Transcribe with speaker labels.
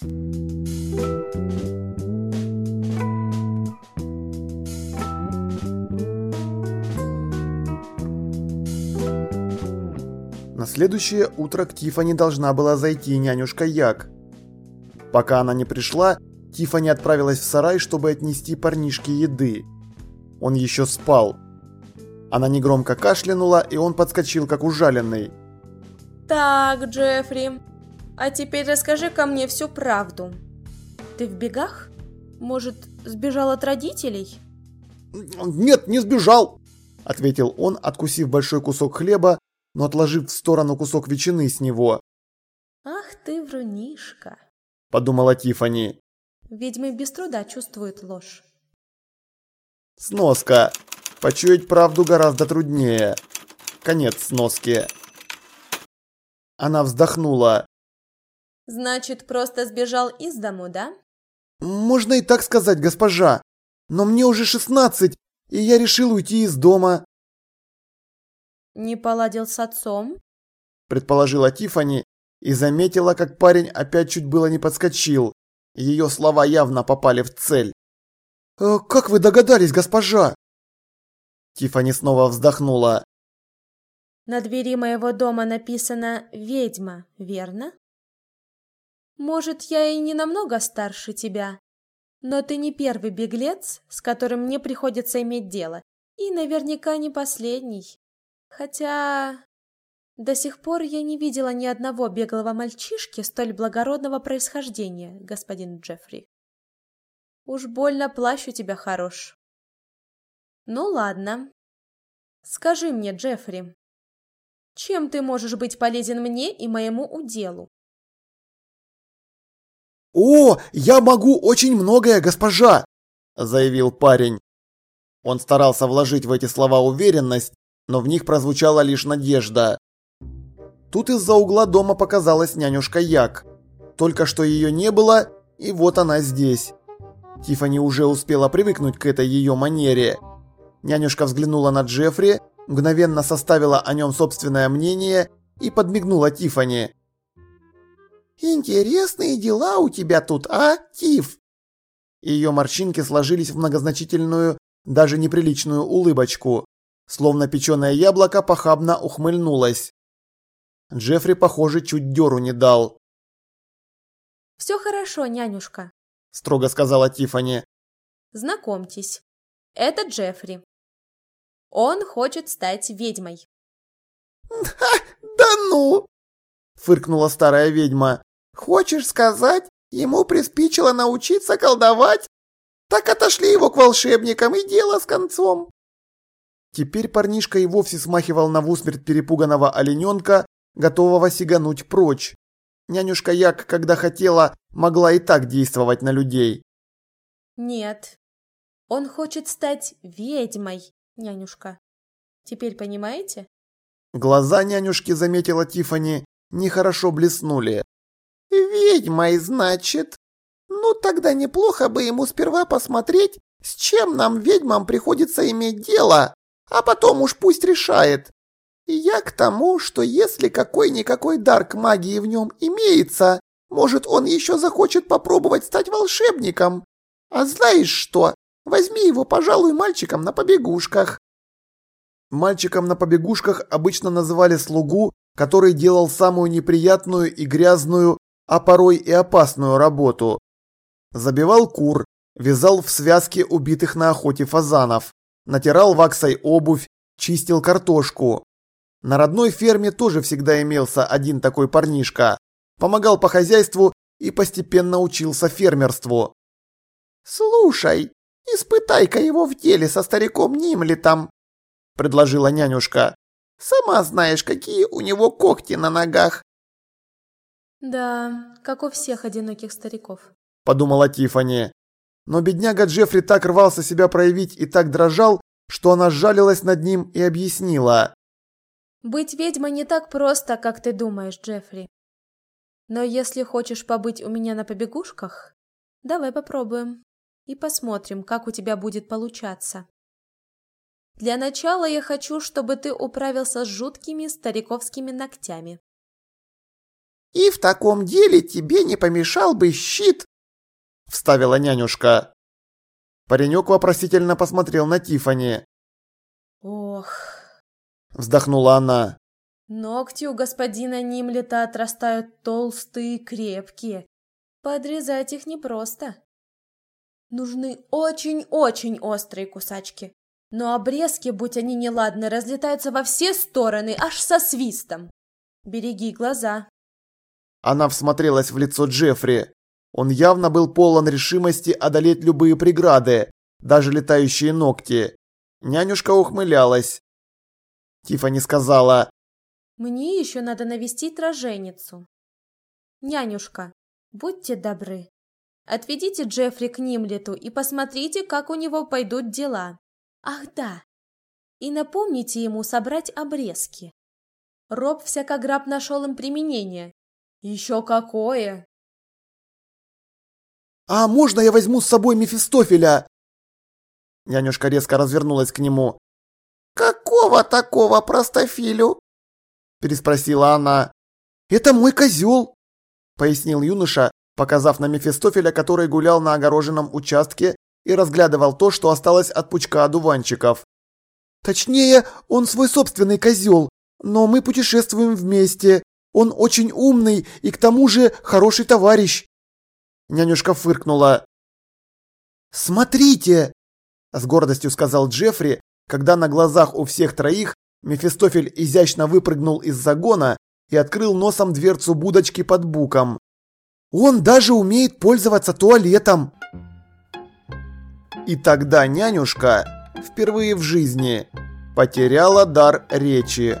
Speaker 1: На следующее утро к Тифани должна была зайти нянюшка Як. Пока она не пришла, Тифани отправилась в сарай, чтобы отнести парнишке еды. Он еще спал. Она негромко кашлянула, и он подскочил, как ужаленный.
Speaker 2: Так, Джеффри, а теперь расскажи-ка мне всю правду. Ты в бегах? Может, сбежал от родителей?
Speaker 1: «Нет, не сбежал!» – ответил он, откусив большой кусок хлеба, но отложив в сторону кусок ветчины с него.
Speaker 2: Ах ты врунишка,
Speaker 1: подумала Тифани.
Speaker 2: Ведьмы без труда чувствуют ложь.
Speaker 1: Сноска. Почуять правду гораздо труднее. Конец сноски. Она вздохнула.
Speaker 2: Значит, просто сбежал из дому, да?
Speaker 1: Можно и так сказать, госпожа. Но мне уже шестнадцать, и я решил уйти из дома.
Speaker 2: Не поладил с отцом?
Speaker 1: Предположила Тифани и заметила, как парень опять чуть было не подскочил. Ее слова явно попали в цель. «Э, «Как вы догадались, госпожа?» Тифани снова вздохнула.
Speaker 2: «На двери моего дома написано «Ведьма», верно?» «Может, я и не намного старше тебя, но ты не первый беглец, с которым мне приходится иметь дело, и наверняка не последний. Хотя до сих пор я не видела ни одного беглого мальчишки столь благородного происхождения, господин Джеффри. Уж больно плащ у тебя хорош. Ну ладно. Скажи мне, Джеффри, чем ты можешь быть полезен мне и моему уделу?
Speaker 1: «О, я могу очень многое, госпожа!» – заявил парень. Он старался вложить в эти слова уверенность, но в них прозвучала лишь надежда. Тут из-за угла дома показалась нянюшка Як. Только что ее не было, и вот она здесь. Тифани уже успела привыкнуть к этой ее манере. Нянюшка взглянула на Джеффри, мгновенно составила о нем собственное мнение и подмигнула Тифани. «Интересные дела у тебя тут, а, Тиф?» Ее морщинки сложились в многозначительную, даже неприличную улыбочку. Словно печеное яблоко похабно ухмыльнулась. Джеффри, похоже, чуть дёру не дал.
Speaker 2: «Все хорошо, нянюшка», –
Speaker 1: строго сказала Тифани.
Speaker 2: «Знакомьтесь, это Джеффри. Он хочет стать ведьмой».
Speaker 1: «Ха, да ну!» – фыркнула старая ведьма. «Хочешь сказать, ему приспичило научиться колдовать? Так отошли его к волшебникам и дело с концом». Теперь парнишка и вовсе смахивал на в усмерть перепуганного олененка, готового сигануть прочь. Нянюшка Як, когда хотела, могла и так действовать на людей.
Speaker 2: Нет, он хочет стать ведьмой, нянюшка. Теперь понимаете?
Speaker 1: Глаза нянюшки, заметила Тифани, нехорошо блеснули. Ведьмой, значит? Ну тогда неплохо бы ему сперва посмотреть, с чем нам, ведьмам, приходится иметь дело, а потом уж пусть решает. Я к тому, что если какой-никакой дар к магии в нем имеется, может, он еще захочет попробовать стать волшебником. А знаешь что? Возьми его, пожалуй, мальчиком на побегушках. Мальчиком на побегушках обычно называли слугу, который делал самую неприятную и грязную, а порой и опасную работу. Забивал кур, вязал в связке убитых на охоте фазанов, натирал ваксой обувь, чистил картошку. На родной ферме тоже всегда имелся один такой парнишка. Помогал по хозяйству и постепенно учился фермерству. «Слушай, испытай-ка его в деле со стариком Нимлетом», – предложила нянюшка. «Сама знаешь, какие у него когти на ногах».
Speaker 2: «Да, как у всех одиноких стариков», –
Speaker 1: подумала Тифани. Но бедняга Джеффри так рвался себя проявить и так дрожал, что она сжалилась над ним и объяснила.
Speaker 2: Быть ведьмой не так просто, как ты думаешь, Джеффри. Но если хочешь побыть у меня на побегушках, давай попробуем и посмотрим, как у тебя будет получаться. Для начала я хочу, чтобы ты управился с жуткими стариковскими ногтями.
Speaker 1: И в таком деле тебе не помешал бы щит, вставила нянюшка. Паренек вопросительно посмотрел на Тифани.
Speaker 2: Ох,
Speaker 1: вздохнула она.
Speaker 2: Ногти у господина Нимлета отрастают толстые и крепкие. Подрезать их непросто. Нужны очень-очень острые кусачки. Но обрезки, будь они неладны, разлетаются во все стороны, аж со свистом. Береги глаза.
Speaker 1: Она всмотрелась в лицо Джеффри. Он явно был полон решимости одолеть любые преграды, даже летающие ногти. Нянюшка ухмылялась. Тифани сказала,
Speaker 2: «Мне еще надо навестить роженицу. Нянюшка, будьте добры, отведите Джеффри к Нимлету и посмотрите, как у него пойдут дела. Ах да, и напомните ему собрать обрезки. Роб всякограб нашел им применение. Еще какое!»
Speaker 1: «А можно я возьму с собой Мефистофеля?» Нянюшка резко развернулась к нему. «Какого такого простофилю?» Переспросила она. «Это мой козел», пояснил юноша, показав на Мефистофеля, который гулял на огороженном участке и разглядывал то, что осталось от пучка одуванчиков. «Точнее, он свой собственный козел, но мы путешествуем вместе. Он очень умный и к тому же хороший товарищ». Нянюшка фыркнула. «Смотрите!» – с гордостью сказал Джеффри, когда на глазах у всех троих Мефистофель изящно выпрыгнул из загона и открыл носом дверцу будочки под буком. «Он даже умеет пользоваться туалетом!» И тогда нянюшка впервые в жизни потеряла дар речи.